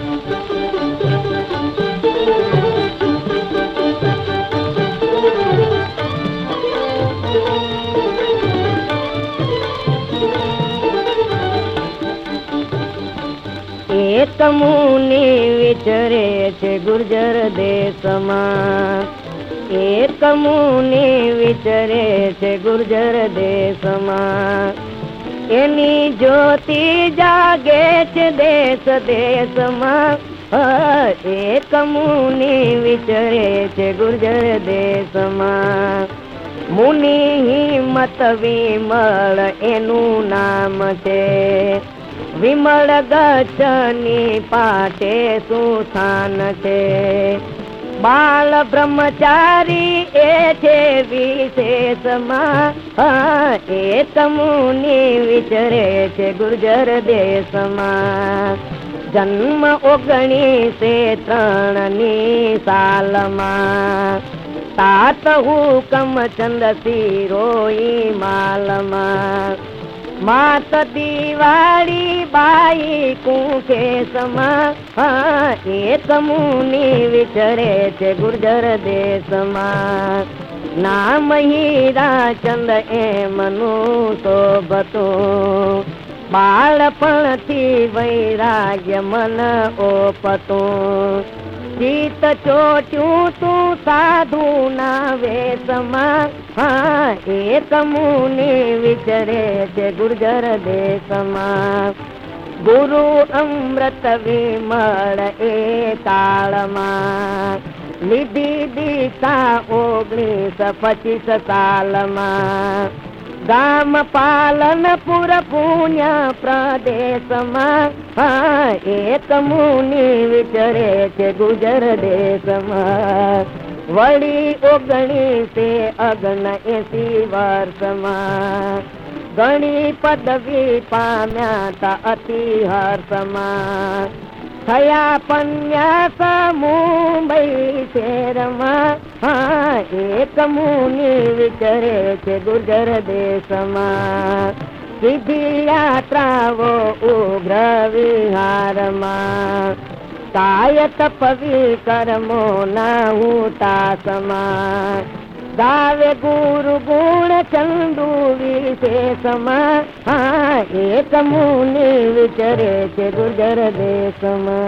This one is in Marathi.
એક મુનિ વિચરે છે ગુર્જર દેશમાં. એક મુનિ વિચરે છે ગુર્જર દેશમાં. એની જ્યોતિ જાગે છે દેશ દેશમાં. એક મુનિ વિચરે છે ગુર્જર દેશમાં. મુનિ હિંમત વિમળ એનું નામ છે. વિમળ ગચની પાટે શું છે. બાળ બ્રહ્મચારી એ છે વિશેષમાં હા, એક મુનિ વિચરે છે ગુર્જર દેશમાં જન્મ ઓગણીસે ત્રણની સાલમાં તાત હુકમ ચંદ સિરોઈ માલમાં માત દિવાળી બાઈ કુંકે સમા હા, એક મુનિ વિચરે છે ગુર્જર દેશમાં નામ હીરા ચંદ એમનું શોભતું બાળપણથી વૈરાગ્ય મન ઓપતું ચિત ચોટ્યું તું સાધુ ના વેશમાં હા એક મુનિ વિચરે છે ગુર્જર દેશમાં ગુરુ અમૃત વિમળ એ કાળમાં લીધી દીક્ષા ઓગણીસ પચીસ સાલમાં ગામ પાલનપુર પુણ્ય પ્રદેશમાં હા એક મુનિ વિચરે છે ગુજર દેશમાં વળી ઓગણીસે અગણ એસી વર્ષમાં ઘણી પદવી પામ્યા તા અતિ હર્ષમાં खया पन्यासा मुंबई शेरमा हा एक मुनी विचरे छे गुर्जर देशमा. सिधी यात्रा वो उग्र विहारमा. काय तपवी कर्मो न हूता समा गावे गुरु गुण चंदू विशेषमा हा एक मुनी विचरे गुर्जर देशमा